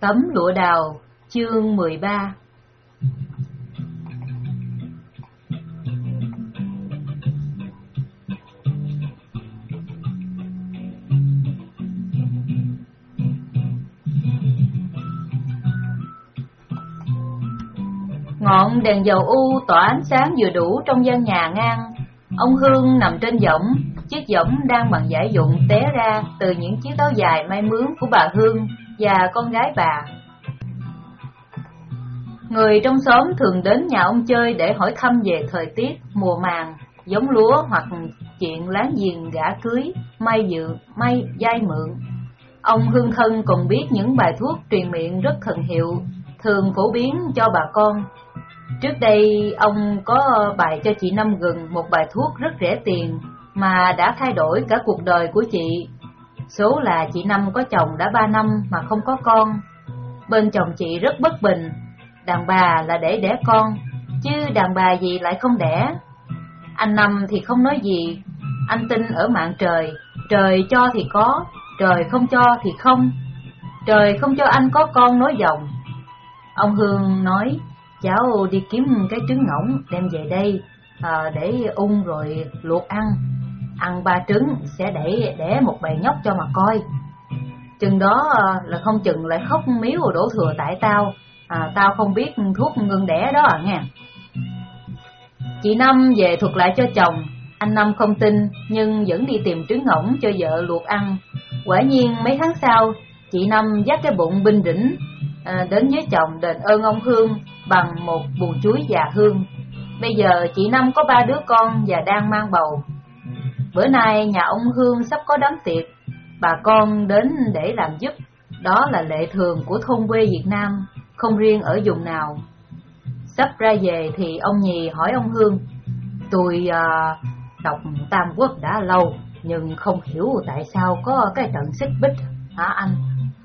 Tấm lụa đào, chương 13 Ngọn đèn dầu u tỏa ánh sáng vừa đủ trong gian nhà ngang. Ông Hương nằm trên võng, chiếc võng đang bằng giải dụng té ra từ những chiếc áo dài may mướn của bà Hương và con gái bà. Người trong xóm thường đến nhà ông chơi để hỏi thăm về thời tiết, mùa màng, giống lúa hoặc chuyện láng giềng gã cưới, may dự, may dai mượn. Ông Hương Thân còn biết những bài thuốc truyền miệng rất thần hiệu, thường phổ biến cho bà con. Trước đây ông có bài cho chị Năm Gừng một bài thuốc rất rẻ tiền mà đã thay đổi cả cuộc đời của chị. Số là chị Năm có chồng đã ba năm mà không có con. Bên chồng chị rất bất bình, đàn bà là để đẻ con, chứ đàn bà gì lại không đẻ. Anh Năm thì không nói gì, anh tin ở mạng trời, trời cho thì có, trời không cho thì không. Trời không cho anh có con nói dòng. Ông Hương nói, cháu đi kiếm cái trứng ngỗng đem về đây à, để ung rồi luộc ăn. Ăn ba trứng sẽ để để một bầy nhóc cho mà coi. Chừng đó ờ, là không chừng lại khóc miếu đổ thừa tại tao, à, tao không biết thuốc ngưng đẻ đó à nghe. Chị Năm về thuật lại cho chồng, anh Năm không tin nhưng vẫn đi tìm trứng ngỗng cho vợ luộc ăn. Quả nhiên mấy tháng sau, chị Năm dắt cái bụng binh rỉnh à, đến với chồng đền ơn ông Hương bằng một bù chuối già hương. Bây giờ chị Năm có ba đứa con và đang mang bầu. Bữa nay nhà ông Hương sắp có đám tiệc, bà con đến để làm giúp. Đó là lệ thường của thôn quê Việt Nam, không riêng ở vùng nào. Sắp ra về thì ông Nhì hỏi ông Hương, tôi à, đọc Tam Quốc đã lâu, nhưng không hiểu tại sao có cái trận xích bích, hả anh?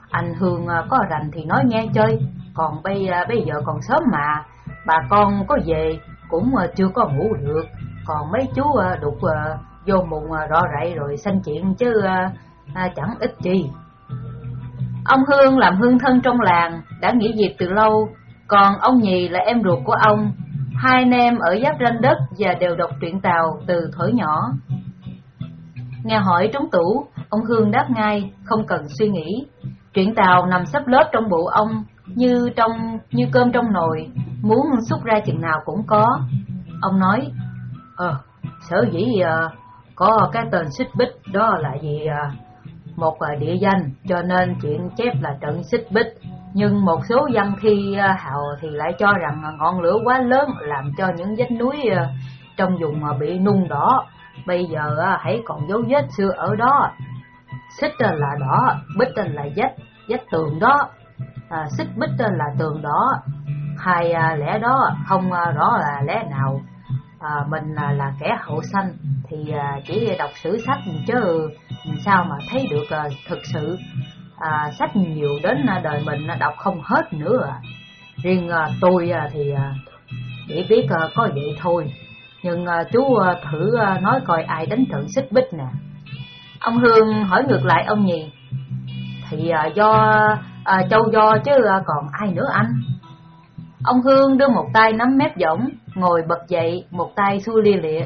Anh Hương à, có rành thì nói nghe chơi, còn bây à, bây giờ còn sớm mà, bà con có về cũng à, chưa có ngủ được, còn mấy chú đục vô mùng à, rõ rậy rồi sanh chuyện chứ à, à, chẳng ít gì. Ông Hương làm hương thân trong làng, đã nghỉ việc từ lâu, còn ông Nhì là em ruột của ông, hai anh em ở giáp ranh đất và đều đọc truyện Tàu từ thổi nhỏ. Nghe hỏi trống tủ, ông Hương đáp ngay, không cần suy nghĩ. Truyện Tàu nằm sắp lớp trong bụng ông, như trong như cơm trong nồi, muốn xúc ra chừng nào cũng có. Ông nói, ờ, sở dĩ uh, có cái tên xích bích đó là vì à? một địa danh, cho nên chuyện chép là trận xích bích. Nhưng một số dân thi à, hào thì lại cho rằng ngọn lửa quá lớn làm cho những vách núi à, trong vùng mà bị nung đỏ. Bây giờ à, hãy còn dấu vết xưa ở đó. Xích là đỏ, bích là vách, vách tường đó. À, xích bích là tường đó hai lẽ đó không rõ là lẽ nào Ờ, à, mình là, là kẻ hậu sanh thì à, chỉ đọc sử sách chứ sao mà thấy được à, thực sự à, sách nhiều đến à, đời mình à, đọc không hết nữa. À. riêng à, tôi à, thì à, chỉ biết à, có vậy thôi. Nhưng à, chú à, thử à, nói coi ai đánh trận xích bích nè. Ông hương hỏi ngược lại ông nhì thì à, do à, châu do chứ à, còn ai nữa anh? Ông hương đưa một tay nắm mép võng ngồi bật dậy một tay xua lia lịa.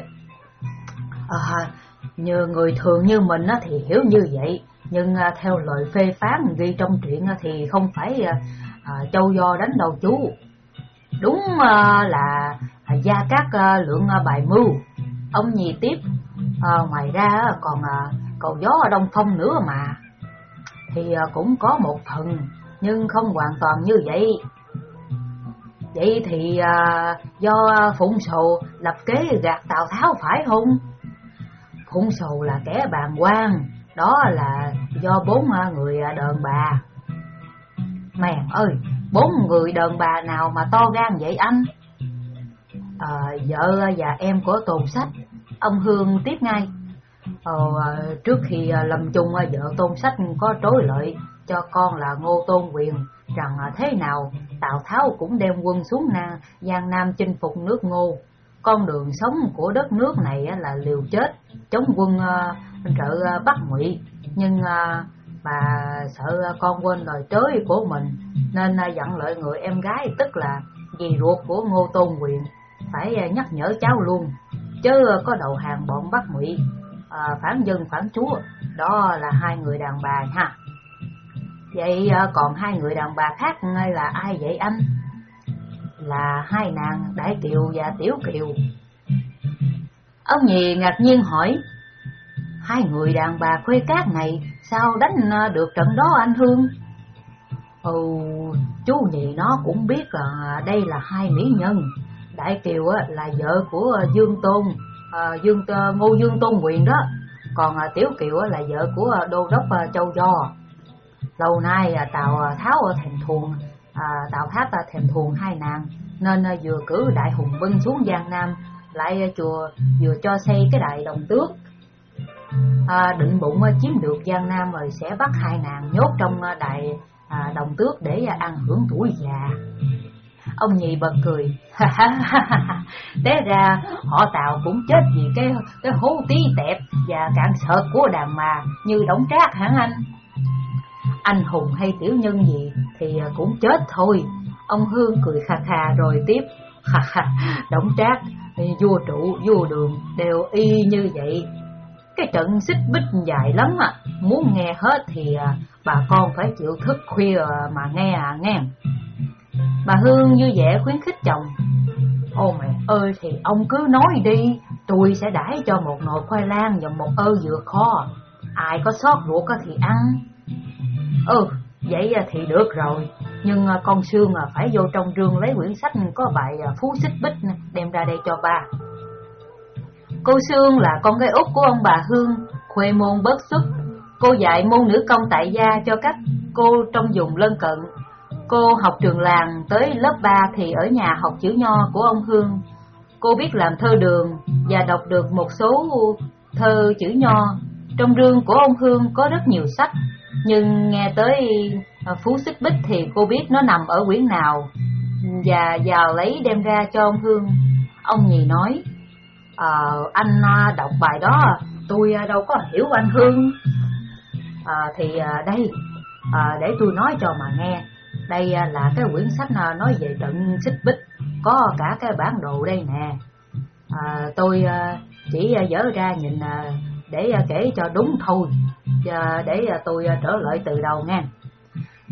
À, như người thường như mình thì hiểu như vậy nhưng à, theo lời phê phán ghi trong truyện thì không phải à, à, châu do đánh đầu chú. Đúng à, là à, gia các à, lượng à, bài mưu. Ông nhì tiếp à, ngoài ra còn à, cầu gió đông phong nữa mà. Thì à, cũng có một phần nhưng không hoàn toàn như vậy vậy thì à, do phụng sầu lập kế gạt tào tháo phải không? Phụng sầu là kẻ bàn quan đó là do bốn à, người à, đờn bà. Mèn ơi bốn người đờn bà nào mà to gan vậy anh? À, vợ và em của tôn sách ông hương tiếp ngay. Ờ, trước khi à, lâm chung vợ tôn sách có trối lợi cho con là ngô tôn quyền rằng thế nào? Tào tháo cũng đem quân xuống nam giang nam chinh phục nước ngô. Con đường sống của đất nước này là liều chết chống quân ờ, trợ ờ, bắc ngụy. Nhưng ờ, Bà sợ con quên lời trới của mình Nên dặn lợi người em gái Tức là dì ruột của Ngô Tôn Quyền Phải nhắc nhở cháu luôn. Chứ có đầu hàng bọn Bắc ngụy à, Phản dân phản chúa Đó là hai người đàn bà ha. Vậy ờ, còn hai người đàn bà khác là ai vậy anh? Là hai nàng Đại Kiều và Tiểu Kiều Ông nhì ngạc nhiên hỏi Hai người đàn bà khuê cát này Sao đánh ờ, được trận đó anh Hương? Ồ, chú nhị nó cũng biết là đây là hai mỹ nhân Đại Kiều là vợ của Dương Tôn Dương Ngô Dương Tôn Quyền đó Còn Tiểu Kiều là vợ của Đô Đốc Châu Do Lâu nay à, Tào à, Tháo thèm thuồng à, Tào Tháp thèm thuồng hai nàng Nên à, vừa cử đại hùng binh xuống Giang Nam Lại chùa vừa cho xây cái đại đồng tước à, định bụng chiếm được Giang Nam rồi sẽ bắt hai nàng nhốt trong đại à, đồng tước để ăn hưởng tuổi già. Ông nhị bật cười, té ra họ Tào cũng chết vì cái cái hố tí tẹp và cạn sợt của đàn mà như đóng trác hẳn anh? Anh hùng hay tiểu nhân gì thì à, cũng chết thôi. Ông Hương cười khà khà rồi tiếp, đóng trác, vua trụ, vua đường đều y như vậy cái trận xích bích dài lắm à, muốn nghe hết thì à, bà con phải chịu thức khuya mà nghe à nghe. Bà Hương như vẻ khuyến khích chồng. Ô mẹ ơi thì ông cứ nói đi, tôi sẽ đãi cho một nồi khoai lang và một ơ dừa kho. Ai có sót ruột thì ăn. Ừ, vậy thì được rồi. Nhưng à, con Sương à, phải vô trong rương lấy quyển sách có bài à, Phú Xích Bích đem ra đây cho ba. Cô Sương là con gái út của ông bà Hương, khuê môn bớt xuất. Cô dạy môn nữ công tại gia cho các cô trong vùng lân cận. Cô học trường làng tới lớp 3 thì ở nhà học chữ nho của ông Hương. Cô biết làm thơ đường và đọc được một số thơ chữ nho. Trong rương của ông Hương có rất nhiều sách, nhưng nghe tới ờ, Phú Xích Bích thì cô biết nó nằm ở quyển nào. Và vào lấy đem ra cho ông Hương. Ông nhì nói, ờ, à, anh đọc bài đó tôi à, đâu có hiểu anh Hương. À, thì đây à, để tôi nói cho mà nghe. Đây à, là cái quyển sách à, nói về trận xích bích có cả cái bản đồ đây nè. À, tôi chỉ dở ra nhìn để à, kể cho đúng thôi để à, tôi à, trở lại từ đầu nghe.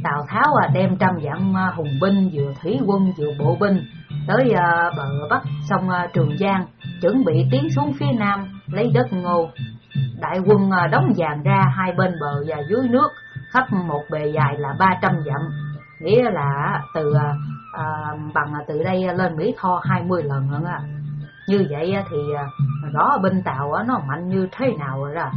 Tào Tháo đem trăm vạn hùng binh vừa thủy quân vừa bộ binh tới bờ bắc sông Trường Giang chuẩn bị tiến xuống phía nam lấy đất ngô. Đại quân đóng dàn ra hai bên bờ và dưới nước, khắp một bề dài là 300 dặm, nghĩa là từ à, bằng từ đây lên Mỹ Tho 20 lần nữa. Như vậy thì à, rõ bên Tàu nó mạnh như thế nào rồi đó.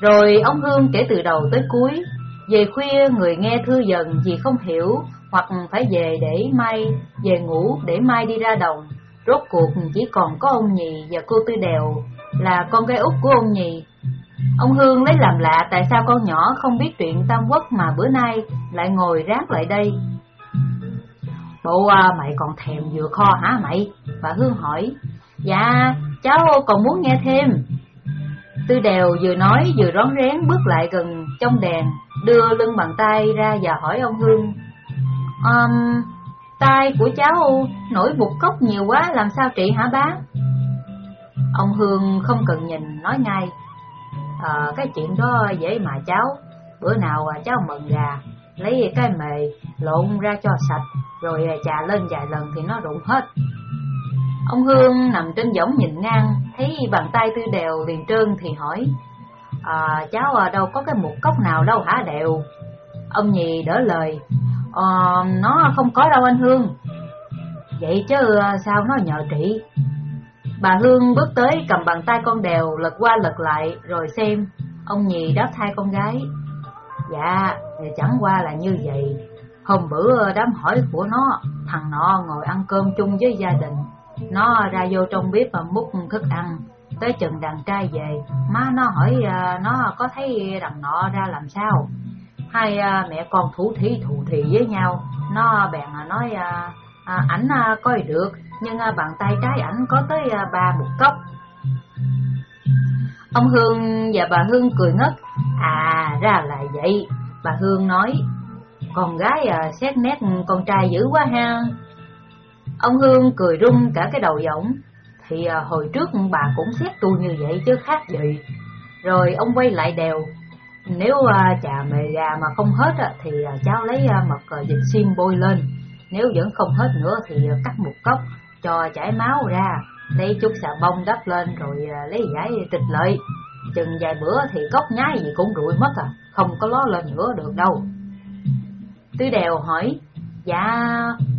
Rồi ông Hương kể từ đầu tới cuối, về khuya người nghe thư dần vì không hiểu hoặc phải về để mai về ngủ để mai đi ra đồng Rốt cuộc chỉ còn có ông nhì và cô Tư Đèo là con gái út của ông nhì. Ông Hương lấy làm lạ tại sao con nhỏ không biết chuyện Tam Quốc mà bữa nay lại ngồi rác lại đây. Bộ à, mày còn thèm vừa kho hả mày? Bà Hương hỏi. Dạ, cháu còn muốn nghe thêm. Tư Đèo vừa nói vừa rón rén bước lại gần trong đèn, đưa lưng bàn tay ra và hỏi ông Hương. Um, tay của cháu nổi bụt cốc nhiều quá làm sao trị hả bác? Ông Hương không cần nhìn nói ngay à, Cái chuyện đó dễ mà cháu Bữa nào à, cháu mừng gà Lấy cái mề lộn ra cho sạch Rồi à, chà lên vài lần thì nó rụng hết. Ông Hương nằm trên võng nhìn ngang Thấy bàn tay tư đều liền trơn thì hỏi à, Cháu à, đâu có cái một cốc nào đâu hả đều Ông nhì đỡ lời à, nó không có đâu anh Hương. Vậy chứ à, sao nó nhờ trị Bà Hương bước tới cầm bàn tay con đèo lật qua lật lại rồi xem. Ông nhì đáp thay con gái Dạ, chẳng qua là như vậy. Hôm bữa, đám hỏi của nó, Thằng nọ ngồi ăn cơm chung với gia đình. Nó ra vô trong bếp và múc thức ăn. Tới chừng đàn trai về, Má nó hỏi à, nó có thấy đằng nọ ra làm sao? Hai à, mẹ con thủ thí thủ thị với nhau. Nó bèn nói à, ảnh coi được, nhưng bàn tay trái ảnh có tới ba một cốc. Ông hương và bà hương cười ngất. À ra là vậy. Bà Hương nói Con gái à, xét nét con trai dữ quá ha. Ông Hương cười rung cả cái đầu giọng Thì à, hồi trước bà cũng xét tôi như vậy chứ khác gì. Rồi ông quay lại đều Nếu à, chà mề gà mà không hết à, Thì à, cháu lấy à, mật à, dịch xiêm bôi lên. Nếu vẫn không hết nữa thì à, cắt một cốc Cho chảy máu ra Lấy chút xà bông đắp lên rồi à, lấy giải tịch lợi. Chừng vài bữa thì cốc nhái gì cũng rụi mất à. Không có ló lên nữa được đâu. Tư đèo hỏi Dạ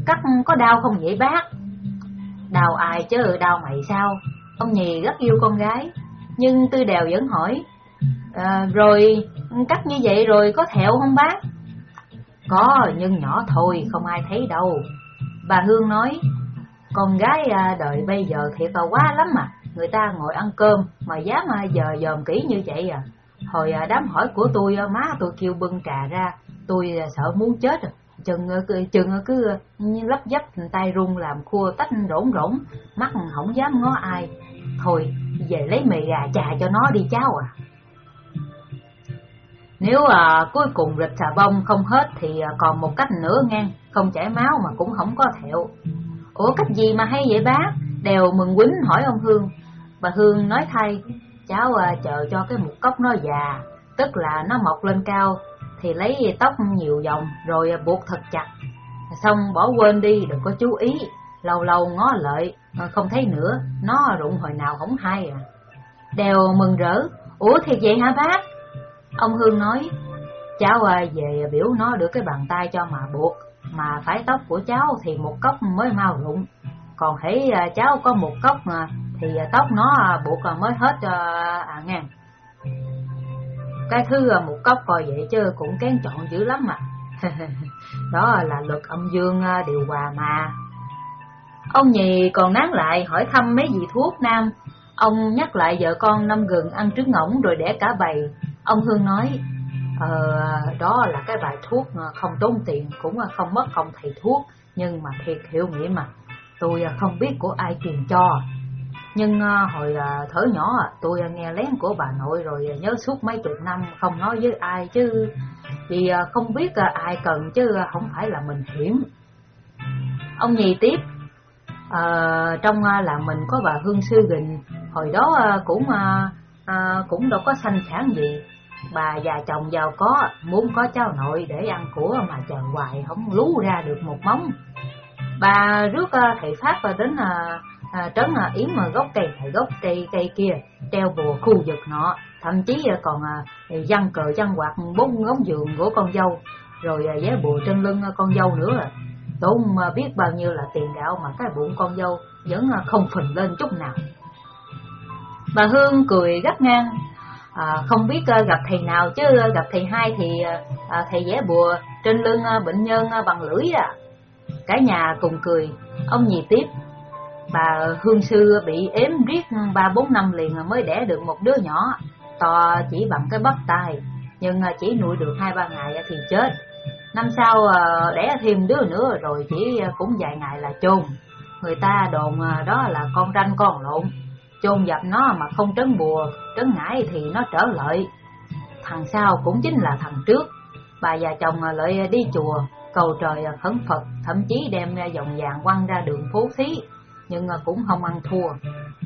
cắt có đau không vậy bác? Đau ai chứ đau mày sao? Ông nhì rất yêu con gái. Nhưng tư đèo vẫn hỏi à, Rồi cắt như vậy rồi có thẹo không bác? Có nhưng nhỏ thôi không ai thấy đâu. Bà Hương nói Con gái à, đời đợi bây giờ thiệt là quá lắm mà Người ta ngồi ăn cơm mà dám à, giờ dòm kỹ như vậy à? Hồi à, đám hỏi của tôi à, má tôi kêu bưng trà ra Tôi sợ muốn chết rồi chừng chừng cứ lấp dấp tay run làm khua tách rỗn rỗn mắt không dám ngó ai. Thôi về lấy mì gà trà cho nó đi cháu à. Nếu à, cuối cùng rịch xà bông không hết thì à, còn một cách nữa ngang không chảy máu mà cũng không có thẹo. Ủa cách gì mà hay vậy bác? Đều mừng quýnh hỏi ông hương bà hương nói thay, cháu à, chờ cho cái một cốc nó già, tức là nó mọc lên cao, thì lấy tóc nhiều vòng, rồi buộc thật chặt. Xong bỏ quên đi, đừng có chú ý, lâu lâu ngó lợi à, không thấy nữa, nó rụng hồi nào không hay à. Đều mừng rỡ, ủa, thiệt vậy hả bác? Ông hương nói, cháu à, về biểu nó được cái bàn tay cho mà buộc, mà phải tóc của cháu thì một cốc mới mau rụng còn hãy à, cháu có một cốc à, thì à, tóc nó buộc mới hết à ngàn. Cái thứ một cốc coi vậy chứ cũng kén chọn dữ lắm mà đó là luật âm dương điều hòa mà. Ông nhì còn nán lại, hỏi thăm mấy vị thuốc nam. Ông nhắc lại vợ con năm gừng ăn trứng ngỗng rồi đẻ cả bầy. Ông hương nói ờ đó là cái bài thuốc không tốn tiền, cũng không mất công thầy thuốc, nhưng mà thiệt hiệu nghĩa mà tôi à, không biết của ai truyền cho. Nhưng à, hồi à, thở nhỏ tôi nghe lén của bà nội rồi nhớ suốt mấy chục năm không nói với ai chứ. Vì không biết ai cần chứ không phải là mình hiểm ông nhì tiếp à, trong là mình có bà hương sư gình. Hồi đó cũng à, cũng đâu có sanh sản gì. Bà già chồng giàu có muốn có cháu nội để ăn của mà chờ hoài không lú ra được một móng bà rước ờ, thầy pháp và đến uh, à, trấn à, yếm mà gốc cây thầy gốc cây cây kia treo bùa khu vực nọ. Thậm chí à, còn à, văn cờ văn quạt bốn ngón giường của con dâu rồi à, vé bùa trên lưng à, con dâu nữa. À. tốn à, biết bao nhiêu là tiền gạo mà cái bụng con dâu vẫn à, không phình lên chút nào. Bà hương cười gắt ngang à, không biết à, gặp thầy nào chứ à, gặp thầy hai thì à, thầy vẽ bùa trên lưng à, bệnh nhân à, bằng lưỡi à cả nhà cùng cười. Ông nhì tiếp, bà hương sư bị ếm riết ba bốn năm liền mới đẻ được một đứa nhỏ, to chỉ bằng cái bắp tay nhưng chỉ nuôi được hai ba ngày thì chết. Năm sau ờ, đẻ thêm đứa nữa rồi chỉ cũng vài ngày là chôn. Người ta đồn ờ, đó là con ranh con lộn. Chôn dập nó mà không trấn bùa, trấn ngải thì nó trở lợi. Thằng sau cũng chính là thằng trước. Bà già chồng ờ, lại đi chùa cầu trời khấn phật, thậm chí đem dòng vàng quăng ra đường phố thí nhưng à, cũng không ăn thua.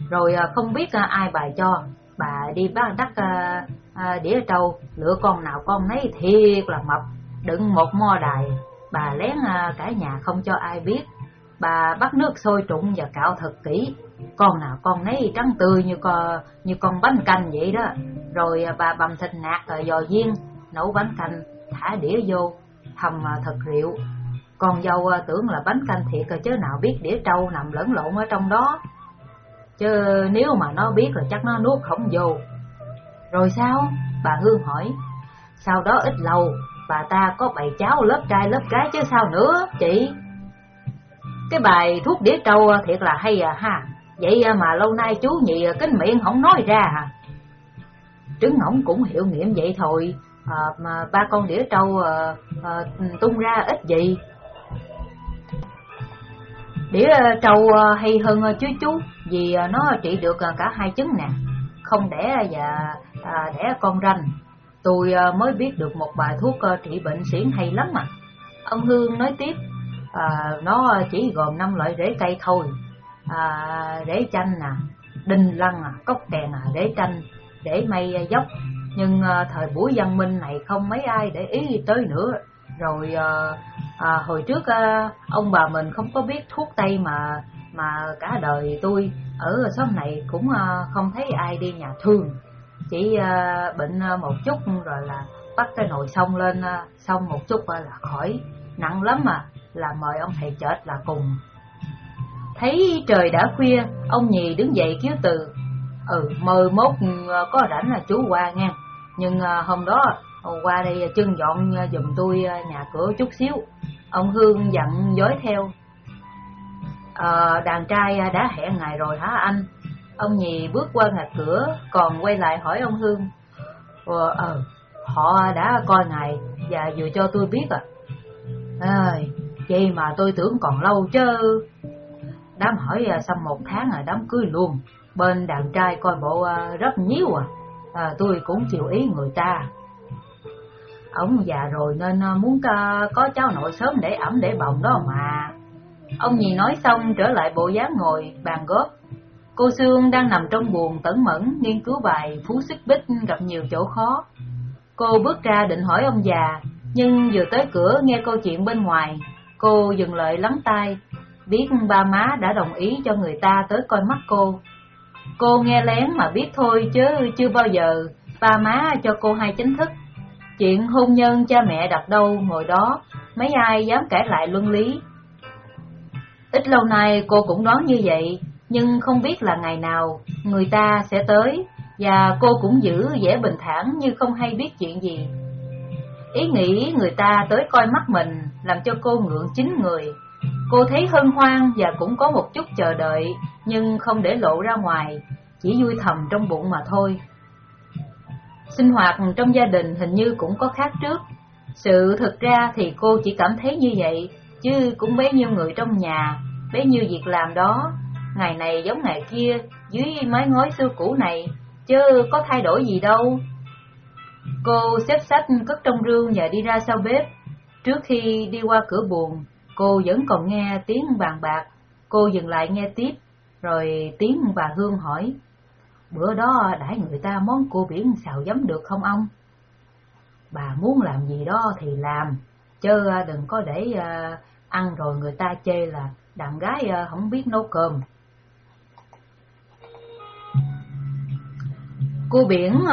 Rồi à, không biết à, ai bài cho. Bà đi bắt đắt đĩa trâu lựa con nào con nấy thiệt là mập, đựng một mo đài. Bà lén cả nhà không cho ai biết. Bà bắt nước sôi trụng và cạo thật kỹ. Con nào con nấy trắng tươi như con như con bánh canh vậy đó. Rồi bà bầm thịt nạc rồi giò viên, nấu bánh canh, thả đĩa vô hầm à, thật rượu con dâu à, tưởng là bánh canh thiệt chứ nào biết đĩa trâu nằm lẫn lộn ở trong đó. Chứ nếu mà nó biết là chắc nó nuốt không vô. Rồi sao? Bà Hương hỏi. Sau đó ít lâu, bà ta có bày cháo lớp trai lớp gái chứ sao nữa, chị? Cái bài thuốc đĩa trâu à, thiệt là hay à ha. Vậy mà lâu nay chú nhị kính miệng không nói ra à. Trứng ngỗng cũng hiểu nghiệm vậy thôi, à, mà ba con đĩa trâu à, à, tung ra ít gì Đĩa trâu hay hơn chứ chú chú vì nó trị được cả hai chứng nè, không đẻ và à, đẻ con ranh. Tôi à, mới biết được một bài thuốc à, trị bệnh xiển hay lắm mà. Ông Hương nói tiếp, à, nó chỉ gồm năm loại rễ cây thôi. À, rễ chanh nè, đinh lăng, à, cốc kèn, à, rễ chanh, rễ mây dốc. Nhưng uh, thời buổi văn minh này không mấy ai để ý tới nữa. Rồi uh, uh, hồi trước uh, ông bà mình không có biết thuốc tây mà mà cả đời tôi ở xóm này cũng uh, không thấy ai đi nhà thương. Chỉ uh, bệnh một chút rồi là bắt cái nồi xong lên uh, xong một chút là khỏi. Nặng lắm mà là mời ông thầy chết là cùng. Thấy trời đã khuya ông nhì đứng dậy cứu từ ừ mời mốt ừ, có rảnh là chú qua nghe nhưng ờ, hôm đó ờ, qua đây ờ, chân dọn giùm tôi nhà cửa chút xíu ông hương dặn dối theo à, đàn trai đã hẹn ngày rồi hả anh Ông nhì bước qua ngạch cửa, còn quay lại hỏi ông Hương. Ờ, à, họ đã coi ngày và vừa cho tôi biết à. Ơi, vậy mà tôi tưởng còn lâu chứ. Đám hỏi xong một tháng là đám cưới luôn. Bên đàn trai coi bộ rất nhíu à à tôi cũng chịu ý người ta. Ông già rồi nên à, muốn có cháu nội sớm để ẩm để bồng đó mà. Ông nhì nói xong trở lại bộ dáng ngồi bàn góp Cô Sương đang nằm trong buồn tẩn mẫn nghiên cứu bài Phú Xích Bích gặp nhiều chỗ khó. Cô bước ra định hỏi ông già, nhưng vừa tới cửa nghe câu chuyện bên ngoài, cô dừng lại lắng tai, biết ba má đã đồng ý cho người ta tới coi mắt cô. Cô nghe lén mà biết thôi chứ chưa bao giờ ba má cho cô hai chính thức. Chuyện hôn nhân cha mẹ đặt đâu ngồi đó, mấy ai dám cãi lại luân lý. Ít lâu nay cô cũng đoán như vậy, nhưng không biết là ngày nào người ta sẽ tới, và cô cũng giữ vẻ bình thản như không hay biết chuyện gì. Ý nghĩ người ta tới coi mắt mình làm cho cô ngượng chính người. Cô thấy hân hoan và cũng có một chút chờ đợi, nhưng không để lộ ra ngoài, chỉ vui thầm trong bụng mà thôi. Sinh hoạt trong gia đình hình như cũng có khác trước. Sự thực ra thì cô chỉ cảm thấy như vậy, chứ cũng bấy nhiêu người trong nhà, bấy nhiêu việc làm đó ngày này giống ngày kia, dưới mái ngói xưa cũ này, chứ có thay đổi gì đâu. Cô xếp sách cất trong rương và đi ra sau bếp. Trước khi đi qua cửa buồn, cô vẫn còn nghe tiếng bàn bạc. Cô dừng lại nghe tiếp, rồi tiếng bà Hương hỏi, bữa đó đãi người ta món cua biển xào giấm được không ông? Bà muốn làm gì đó thì làm, chứ à, đừng có để à, ăn rồi người ta chê là đàn gái à, không biết nấu cơm. Cua biển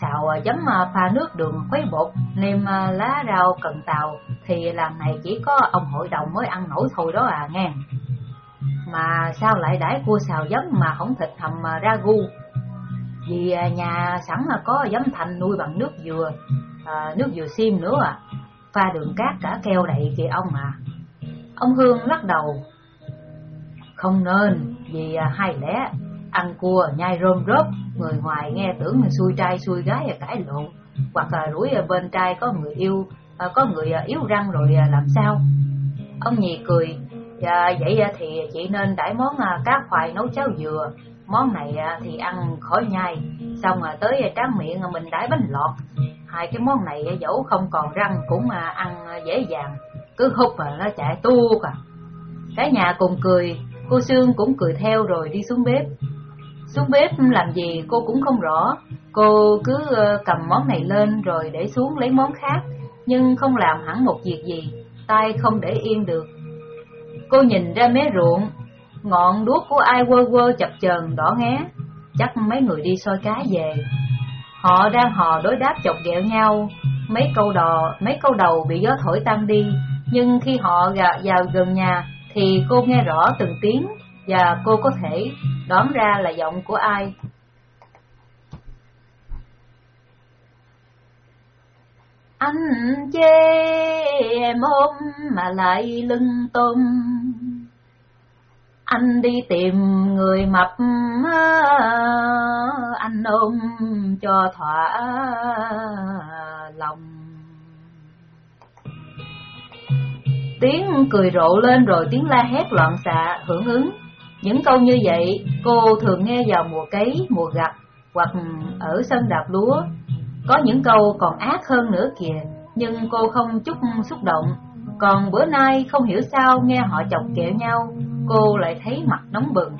xào giấm pha nước đường khuấy bột, nêm lá rau cần tàu thì làm này chỉ có ông hội đồng mới ăn nổi thôi đó à nghe. Mà sao lại đãi cua xào giấm mà không thịt hầm à, ra ragu? Vì à, nhà sẵn là có giấm thành nuôi bằng nước dừa, à, nước dừa xiêm nữa à, pha đường cát cả keo đậy kìa ông à. Ông Hương lắc đầu, không nên, vì à, hai lẽ ăn cua nhai rôm rớp người ngoài nghe tưởng mình xui trai xui gái cãi lộn hoặc là rủi bên trai có người yêu à, có người ờ, yếu răng rồi ờ, làm sao? Ông nhì cười à, vậy thì chị nên đãi món cá khoai nấu cháo dừa. Món này thì ăn khỏi nhai xong rồi tới tráng miệng mình đãi bánh lọt. Hai cái món này dẫu không còn răng cũng mà ăn dễ dàng cứ hút mà nó chạy tu cả cả nhà cùng cười cô sương cũng cười theo rồi đi xuống bếp. Xuống bếp làm gì cô cũng không rõ, cô cứ cầm món này lên rồi để xuống lấy món khác, nhưng không làm hẳn một việc gì, tay không để yên được. Cô nhìn ra mé ruộng, ngọn đuốc của ai quơ quơ chập chờn đỏ ngé, chắc mấy người đi soi cá về. Họ đang hò đối đáp chọc ghẹo nhau, mấy câu đò, mấy câu đầu bị gió thổi tan đi, nhưng khi họ vào gần nhà thì cô nghe rõ từng tiếng và cô có thể đoán ra là giọng của ai. Anh chê em ôm mà lại lưng tôm. Anh đi tìm người mập Anh ôm cho thỏa lòng. Tiếng cười rộ lên rồi tiếng la hét loạn xạ hưởng ứng. Những câu như vậy cô thường nghe vào mùa cấy, mùa gặt hoặc ở sân đạp lúa. Có những câu còn ác hơn nữa kìa, nhưng cô không chút xúc động. Còn bữa nay không hiểu sao nghe họ chọc kẹo nhau, cô lại thấy mặt nóng bừng.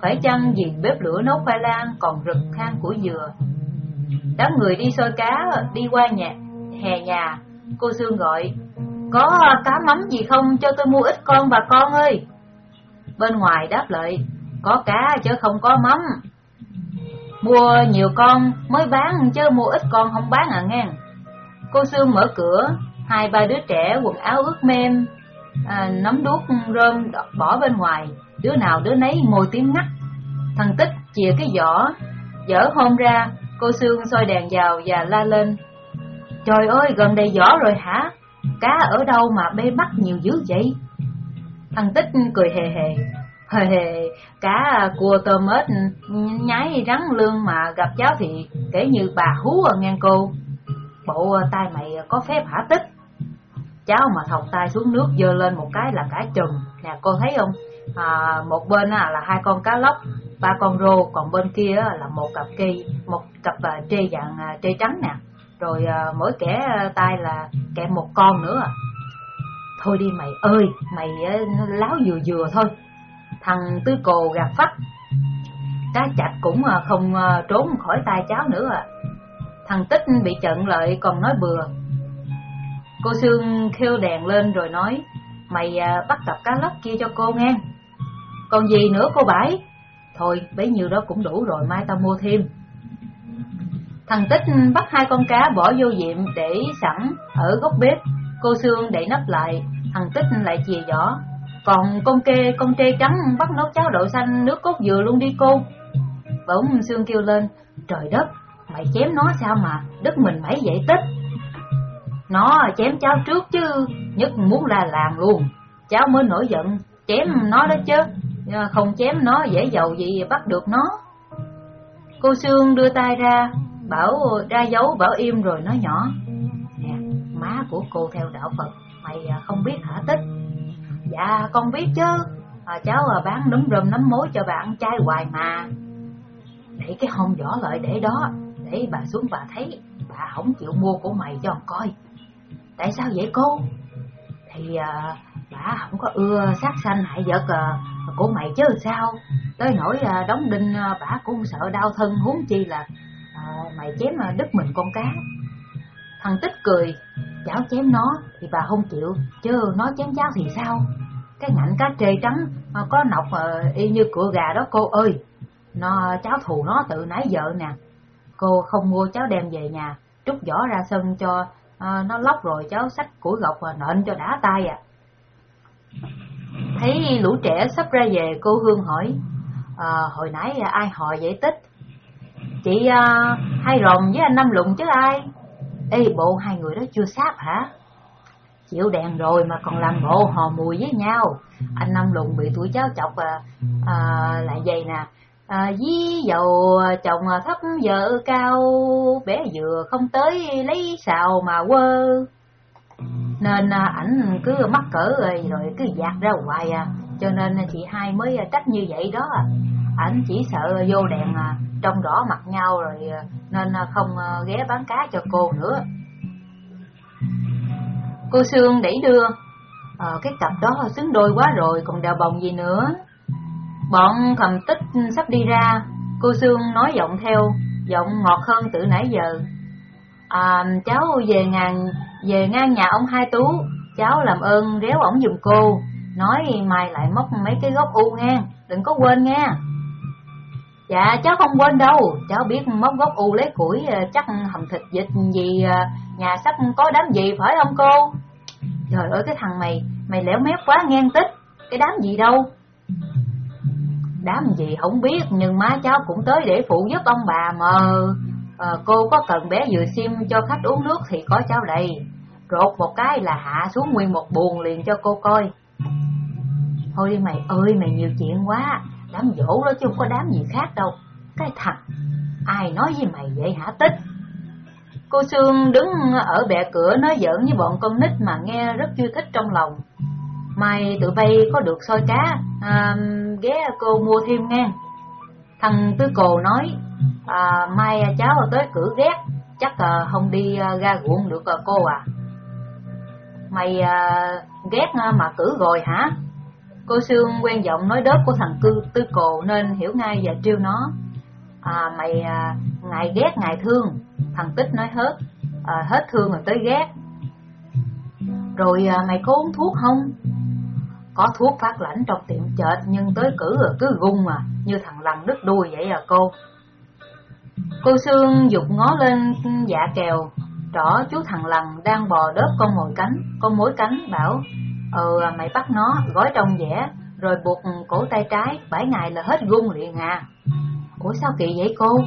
Phải chăng vì bếp lửa nấu khoai lang còn rực than của dừa? Đám người đi xôi cá đi qua nhà hè nhà, cô Sương gọi, có cá mắm gì không cho tôi mua ít con bà con ơi. Bên ngoài đáp lại, có cá chứ không có mắm. Mua nhiều con mới bán chứ mua ít con không bán à nghe. Cô Sương mở cửa, hai ba đứa trẻ quần áo ướt mềm, à, nắm đuốc rơm bỏ bên ngoài, đứa nào đứa nấy môi tiếng ngắt. Thằng Tích chìa cái giỏ, dở hôm ra, cô Sương soi đèn vào và la lên. Trời ơi, gần đầy giỏ rồi hả? Cá ở đâu mà bê bắt nhiều dữ vậy? Thằng Tích cười hề hề. Hề hề, cá cua tôm ếch nhái rắn lương mà gặp cháu thì kể như bà hú ở ngang cô. Bộ tay mày có phép hả Tích? Cháu mà thọc tay xuống nước dơ lên một cái là cả chùm. Nè cô thấy không? À, một bên là hai con cá lóc, ba con rô, còn bên kia là một cặp cây, một cặp à, trê dạng à, trê trắng nè rồi à, mỗi kẻ tay là kẹp một con nữa. Thôi đi mày ơi, mày láo vừa vừa thôi. Thằng Tư Cồ gạt phát. Cá chạch cũng à, không à, trốn khỏi tay cháu nữa à. Thằng Tích bị trận lợi còn nói bừa. Cô Sương khêu đèn lên rồi nói, mày à, bắt cặp cá lóc kia cho cô nghe. Còn gì nữa cô Bảy? Thôi, bấy nhiêu đó cũng đủ rồi, mai tao mua thêm. Thằng Tích bắt hai con cá bỏ vô diệm để sẵn ở góc bếp. Cô Sương đậy nắp lại, thằng Tích lại chìa giỏ. Còn con kê, con trê trắng bắt nấu cháo đậu xanh nước cốt dừa luôn đi cô. Bỗng Sương kêu lên, trời đất, mày chém nó sao mà, đất mình mấy vậy Tích. Nó chém cháu trước chứ, nhất muốn la làng luôn. Cháu mới nổi giận, chém nó đó chứ, ờ, không chém nó dễ dầu gì bắt được nó. Cô Sương đưa tay ra, Bảo ra dấu Bảo im rồi nói nhỏ Nè, má của cô theo đạo Phật Mày à, không biết hả tích Dạ con biết chứ. À, Cháu à, bán nấm rơm nấm mối cho bạn trai hoài mà. Để cái hông vỏ lợi để đó Để bà xuống bà thấy. Bà không chịu mua của mày cho coi. Tại sao vậy cô? Thì à, bà không có ưa sát sanh hại vật à, của mày chứ sao? Tới nỗi à, đóng đinh à, bà cũng sợ đau thân huống chi là à, mày chém à, đứt mình con cá. Thằng Tích cười Cháu chém nó thì bà không chịu. Chứ nó chém cháu thì sao? Cái ngạnh cá trê trắng Có nọc ờ, y như cửa gà đó cô ơi. Nó Cháu thù nó từ nãy giờ nè. Cô không mua cháu đem về nhà Trút vỏ ra sân cho à, Nó lóc rồi cháu xách củi gọc và nện cho đã tay à. Thấy lũ trẻ sắp ra về cô Hương hỏi à, Hồi nãy ai hỏi vậy Tích? Chị à, hai rồng với anh Năm Lụng chứ ai? Ê bộ hai người đó chưa sáp hả? Chịu đèn rồi mà còn làm bộ hò mùi với nhau. Anh Năm Lùng bị tuổi cháu chọc à, à, lại vậy nè. À, Dí dầu chồng thấp vợ cao Bé vừa không tới lấy xào mà quơ. Nên à, ảnh cứ mắc cỡ rồi, rồi cứ dạt ra hoài à. Cho nên chị hai mới trách như vậy đó à. Ảnh chỉ sợ vô đèn trong trông rõ mặt nhau rồi à, nên à, không ghé bán cá cho cô nữa. Cô Sương đẩy đưa, à, cái cặp đó xứng đôi quá rồi, còn đào bồng gì nữa. Bọn thầm tích sắp đi ra, cô Sương nói giọng theo, giọng ngọt hơn từ nãy giờ. À, cháu về ngang, về ngang nhà ông Hai Tú, cháu làm ơn réo ổng giùm cô, nói mai lại móc mấy cái gốc u nghe, đừng có quên nghe. Dạ cháu không quên đâu, cháu biết móc gốc u lấy củi ờ, chắc hầm thịt dịch gì ờ, nhà sắp có đám gì phải không cô? Trời ơi cái thằng mày, mày lẻo mép quá ngang tích, cái đám gì đâu? Đám gì không biết nhưng má cháu cũng tới để phụ giúp ông bà mà à, cô có cần bé vừa sim cho khách uống nước thì có cháu đây. Rột một cái là hạ xuống nguyên một buồn liền cho cô coi. Thôi đi mày ơi mày nhiều chuyện quá Đám dỗ đó chứ không có đám gì khác đâu Cái thằng Ai nói với mày vậy hả Tích Cô Sương đứng ở bệ cửa nói giỡn với bọn con nít mà nghe rất chưa thích trong lòng Mày tụi bay có được soi cá à, Ghé cô mua thêm nghe Thằng Tư Cồ nói à, Mai cháu tới cửa ghét chắc à, không đi à, ra ruộng được à, cô à. Mày à, ghét à, mà cử rồi hả? Cô Sương quen giọng nói đớp của thằng cư tư cồ nên hiểu ngay và trêu nó. À, mày à, ngài ghét ngài thương, thằng Tích nói hết, à, hết thương rồi tới ghét. Rồi à, mày có uống thuốc không? Có thuốc phát lãnh trong tiệm chợt nhưng tới cử rồi cứ gung mà, như thằng lằn đứt đuôi vậy à cô. Cô Sương dục ngó lên dạ kèo, rõ chú thằng lằn đang bò đớp con mồi cánh, con mối cánh bảo Ờ mày bắt nó gói trong dẻ Rồi buộc cổ tay trái Bảy ngày là hết gung liền à. Ủa sao kỳ vậy cô?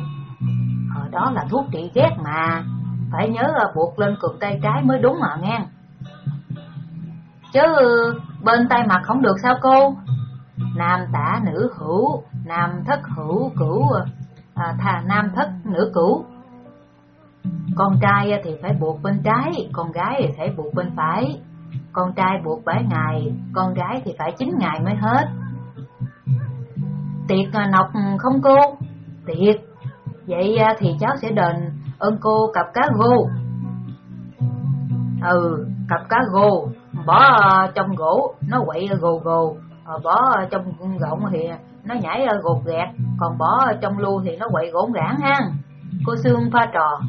Ờ đó là thuốc trị ghét mà. Phải nhớ là buộc lên cường tay trái mới đúng mà nghe. Chứ bên tay mặt không được sao cô? Nam tả nữ hữu Nam thất hữu cửu à, Thà nam thất nữ cửu. Con trai thì phải buộc bên trái Con gái thì phải buộc bên phải con trai buộc bảy ngày, con gái thì phải chín ngày mới hết. Tiệc à, nọc ừ, không cô? Tiệc. Vậy à, thì cháu sẽ đền ơn cô cặp cá gô. Ừ, cặp cá gô, bỏ à, trong gỗ, nó quậy gồ gồ, ờ, bỏ trong gọng thì nó nhảy gột gẹt, còn bỏ trong lu thì nó quậy gỗn gãn ha. Cô Sương pha trò,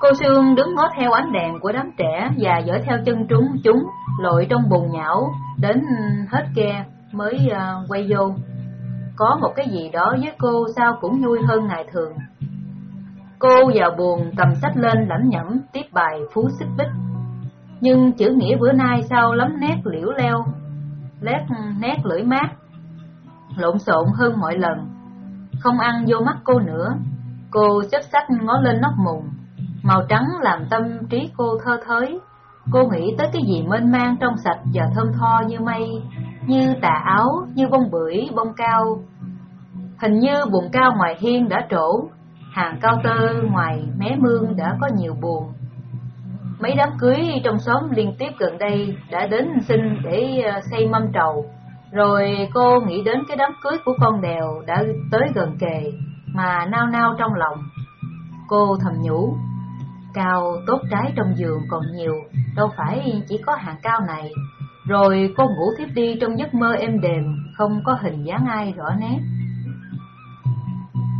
Cô Sương đứng ngó theo ánh đèn của đám trẻ và dõi theo chân chúng chúng lội trong bùn nhão đến hết ke mới uh, quay vô. Có một cái gì đó với cô sao cũng vui hơn ngày thường. Cô vào buồn cầm sách lên lẩm nhẩm tiếp bài phú xích bích. Nhưng chữ nghĩa bữa nay sao lắm nét liễu leo, lét nét lưỡi mát, lộn xộn hơn mọi lần. Không ăn vô mắt cô nữa, cô xếp sách ngó lên nóc mùng Màu trắng làm tâm trí cô thơ thới. Cô nghĩ tới cái gì mênh mang trong sạch và thơm tho như mây Như tà áo, như bông bưởi, bông cao. Hình như buồn cao ngoài hiên đã trổ Hàng cao tơ ngoài mé mương đã có nhiều buồn Mấy đám cưới trong xóm liên tiếp gần đây đã đến xin để ờ, xây mâm trầu. Rồi cô nghĩ đến cái đám cưới của con đèo đã tới gần kề Mà nao nao trong lòng. Cô thầm nhủ Cao tốt trái trong giường còn nhiều, đâu phải chỉ có hàng cao này. Rồi cô ngủ thiếp đi trong giấc mơ êm đềm, không có hình dáng ai rõ nét.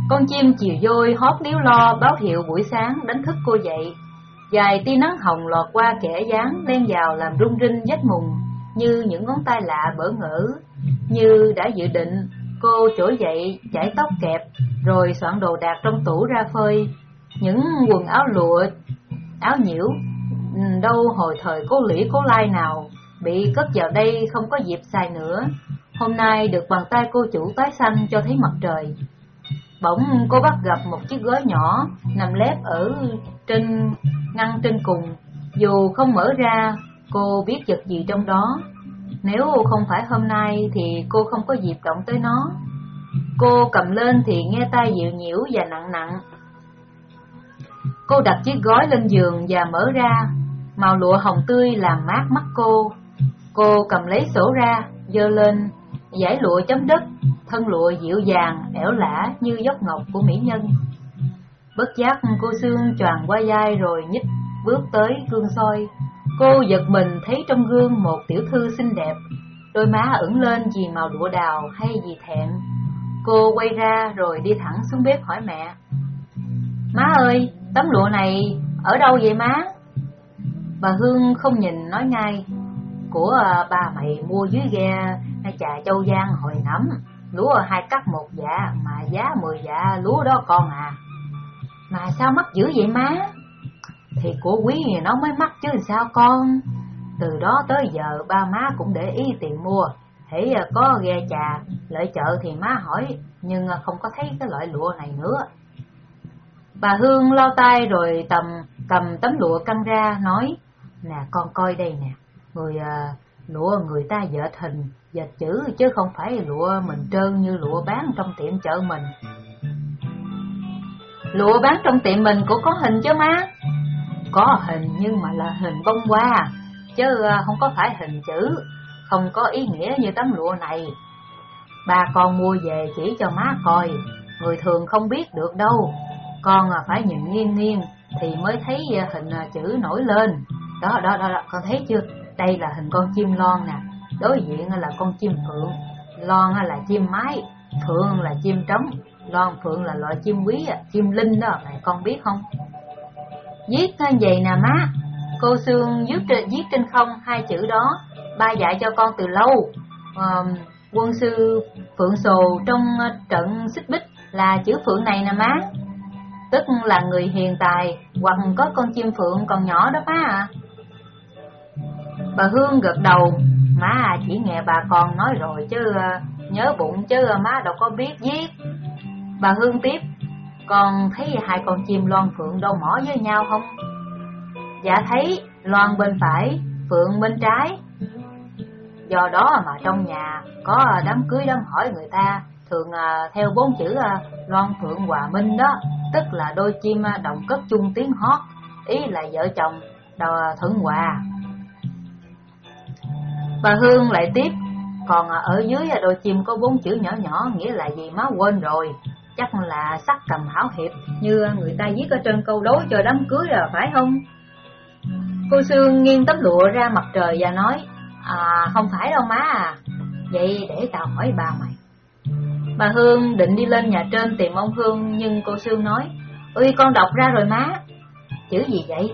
Con chim chiều dôi hót líu lo báo hiệu buổi sáng đánh thức cô dậy. Dài tia nắng hồng lọt qua kẻ dáng len vào làm rung rinh vết mùng như những ngón tay lạ bỡ ngỡ. Như đã dự định, cô trỗi dậy, chải tóc kẹp, rồi soạn đồ đạc trong tủ ra phơi. Những quần áo lụa áo nhiễu, ừ, đâu hồi thời cố lĩ cố lai nào, bị cất vào đây không có dịp xài nữa. Hôm nay được bàn tay cô chủ tái xanh cho thấy mặt trời. Bỗng cô bắt gặp một chiếc gói nhỏ nằm lép ở trên ngăn trên cùng. Dù không mở ra, cô biết vật gì trong đó. Nếu không phải hôm nay thì cô không có dịp động tới nó. Cô cầm lên thì nghe tay dịu nhiễu và nặng nặng, Cô đặt chiếc gói lên giường và mở ra, màu lụa hồng tươi làm mát mắt cô. Cô cầm lấy sổ ra, dơ lên, giải lụa chấm đất, thân lụa dịu dàng, ẻo lả như dốc ngọc của mỹ nhân. Bất giác cô xương choàng qua vai rồi nhích bước tới gương soi. Cô giật mình thấy trong gương một tiểu thư xinh đẹp, đôi má ửng lên vì màu lụa đào hay vì thẹn. Cô quay ra rồi đi thẳng xuống bếp hỏi mẹ. Má ơi, Tấm lụa này ở đâu vậy má? Bà Hương không nhìn nói ngay, của à, ba mày mua dưới ghe trà châu Giang hồi nắm, lúa hai cắt một dạ mà giá mười dạ lúa đó con à. Mà sao mắc dữ vậy má? Thì của quý nó mới mắc chứ sao con? Từ đó tới giờ ba má cũng để ý tiền mua, Thế à, có ghe trà, lợi chợ thì má hỏi, nhưng à, không có thấy cái loại lụa này nữa. Bà Hương lau tay rồi tầm cầm tấm lụa căng ra nói, nè con coi đây nè, người à, lụa người ta dệt hình, dệt chữ chứ không phải lụa mình trơn như lụa bán trong tiệm chợ mình. Lụa bán trong tiệm mình cũng có hình chứ má? Có hình nhưng mà là hình bông hoa, chứ à, không có phải hình chữ, không có ý nghĩa như tấm lụa này. Bà con mua về chỉ cho má coi, người thường không biết được đâu con à, phải nhìn nghiêng nghiêng thì mới thấy à, hình à, chữ nổi lên. Đó, đó, đó, đó, con thấy chưa? Đây là hình con chim lon nè, đối diện là con chim phượng, lon là chim mái, phượng là chim trống, lon phượng là loại chim quý, chim linh đó, này con biết không? Viết vậy nè má, cô Sương viết trên, viết trên không hai chữ đó, ba dạy cho con từ lâu. À, quân sư Phượng Sồ trong trận xích bích là chữ Phượng này nè má, tức là người hiền tài hoặc có con chim Phượng còn nhỏ đó má à. Bà Hương gật đầu, má à chỉ nghe bà con nói rồi chứ nhớ bụng chứ má đâu có biết viết. Bà Hương tiếp, con thấy hai con chim loan phượng đâu mỏ với nhau không? Dạ thấy, loan bên phải, phượng bên trái. Do đó mà trong nhà có đám cưới đám hỏi người ta thường à, theo bốn chữ à, loan phượng hòa minh đó, tức là đôi chim à, đồng cất chung tiếng hót, ý là vợ chồng thuận hòa. Bà Hương lại tiếp, còn ở dưới đôi chim có bốn chữ nhỏ nhỏ nghĩa là gì má quên rồi chắc là sắc cầm hảo hiệp như người ta viết ở trên câu đối cho đám cưới là phải không? Cô Sương nghiêng tấm lụa ra mặt trời và nói, à không phải đâu má à, vậy để tao hỏi bà mày. Bà Hương định đi lên nhà trên tìm ông Hương nhưng cô Sương nói, ơi con đọc ra rồi má. Chữ gì vậy?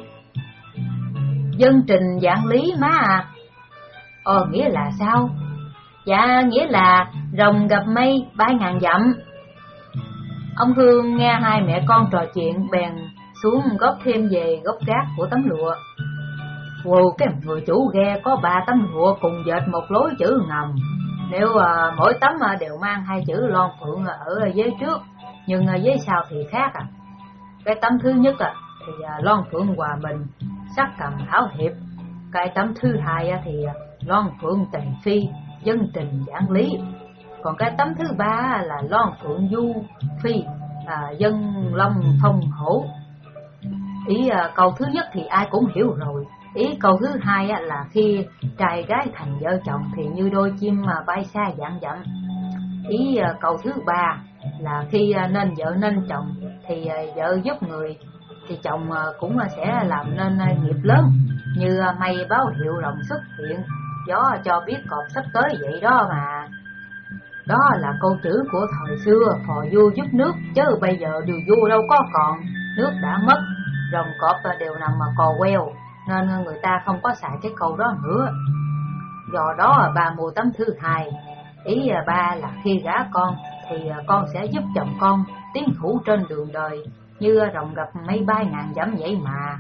Dân trình giảng lý má à. Ờ nghĩa là sao? Dạ nghĩa là rồng gặp mây ba ngàn dặm. Ông Hương nghe hai mẹ con trò chuyện bèn xuống góp thêm về gốc gác của tấm lụa. Wow, cái người chủ ghe có ba tấm lụa cùng dệt một lối chữ ngầm. Nếu à, mỗi tấm à, đều mang hai chữ lon phượng à, ở dưới trước, nhưng à, dưới sau thì khác à. Cái tấm thứ nhất à, thì à, lon phượng hòa bình, sắc cầm hảo hiệp. Cái tấm thứ hai à, thì à, lon phượng tề phi, dân tình giảng lý còn cái tấm thứ ba à, là loan phượng du phi à, dân long phong hổ ý à, câu thứ nhất thì ai cũng hiểu rồi ý câu thứ hai là khi trai gái thành vợ chồng thì như đôi chim mà bay xa dạng dặm. Ý à, câu thứ ba là khi à, nên vợ nên chồng thì à, vợ giúp người thì chồng à, cũng à, sẽ làm nên à, nghiệp lớn. Như à, mây báo hiệu rồng xuất hiện gió cho biết cọp sắp tới vậy đó mà. Đó là câu chữ của thời xưa, phò vua giúp nước, chứ bây giờ điều vua đâu có còn, nước đã mất, rồng cọp đều nằm mà cò queo, nên người ta không có xài cái câu đó nữa. Do đó à, bà mua tấm thứ hai, ý à, ba là khi gả con thì à, con sẽ giúp chồng con tiến thủ trên đường đời, như rồng gặp mấy bay ngàn dặm vậy mà.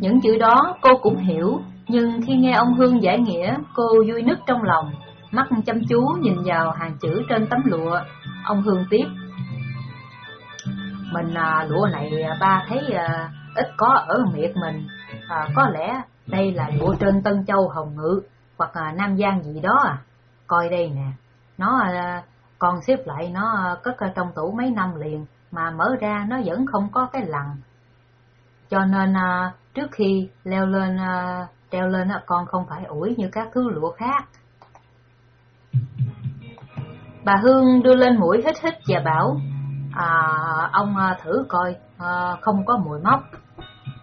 Những chữ đó cô cũng hiểu, nhưng khi nghe ông Hương giải nghĩa, cô vui nức trong lòng mắt chăm chú nhìn vào hàng chữ trên tấm lụa. Ông Hương tiếp. Mình à, lụa này ba thấy à, ít có ở miệt mình, à, có lẽ đây là lụa trên Tân Châu Hồng Ngự hoặc à, Nam Giang gì đó à. Coi đây nè, nó à, còn xếp lại nó à, cất ở trong tủ mấy năm liền mà mở ra nó vẫn không có cái lằn. Cho nên à, trước khi leo lên à, treo lên à, con không phải ủi như các thứ lụa khác Bà Hương đưa lên mũi hít hít và bảo, à, ông à, thử coi, à, không có mùi mốc.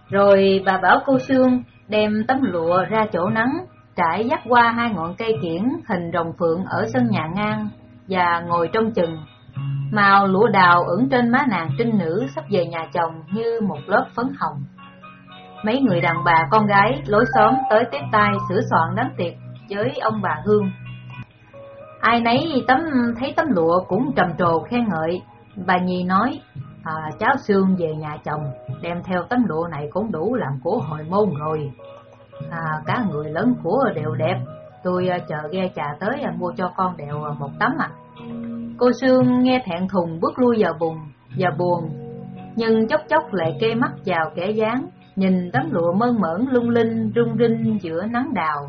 Rồi bà bảo cô Sương đem tấm lụa ra chỗ nắng, trải dắt qua hai ngọn cây kiển hình rồng phượng ở sân nhà ngang và ngồi trong chừng. Màu lụa đào ửng trên má nàng trinh nữ sắp về nhà chồng như một lớp phấn hồng. Mấy người đàn bà con gái lối xóm tới tiếp tay sửa soạn đám tiệc với ông bà Hương Ai nấy tấm thấy tấm lụa cũng trầm trồ khen ngợi. Bà Nhi nói, à, cháu xương về nhà chồng, đem theo tấm lụa này cũng đủ làm của hồi môn rồi. À, cả người lớn của đều đẹp, tôi à, chờ ghe trà tới à, mua cho con đều à, một tấm à. Cô Sương nghe thẹn thùng bước lui vào bùn và buồn, nhưng chốc chốc lại kê mắt vào kẻ dáng, nhìn tấm lụa mơn mởn lung linh rung rinh giữa nắng đào.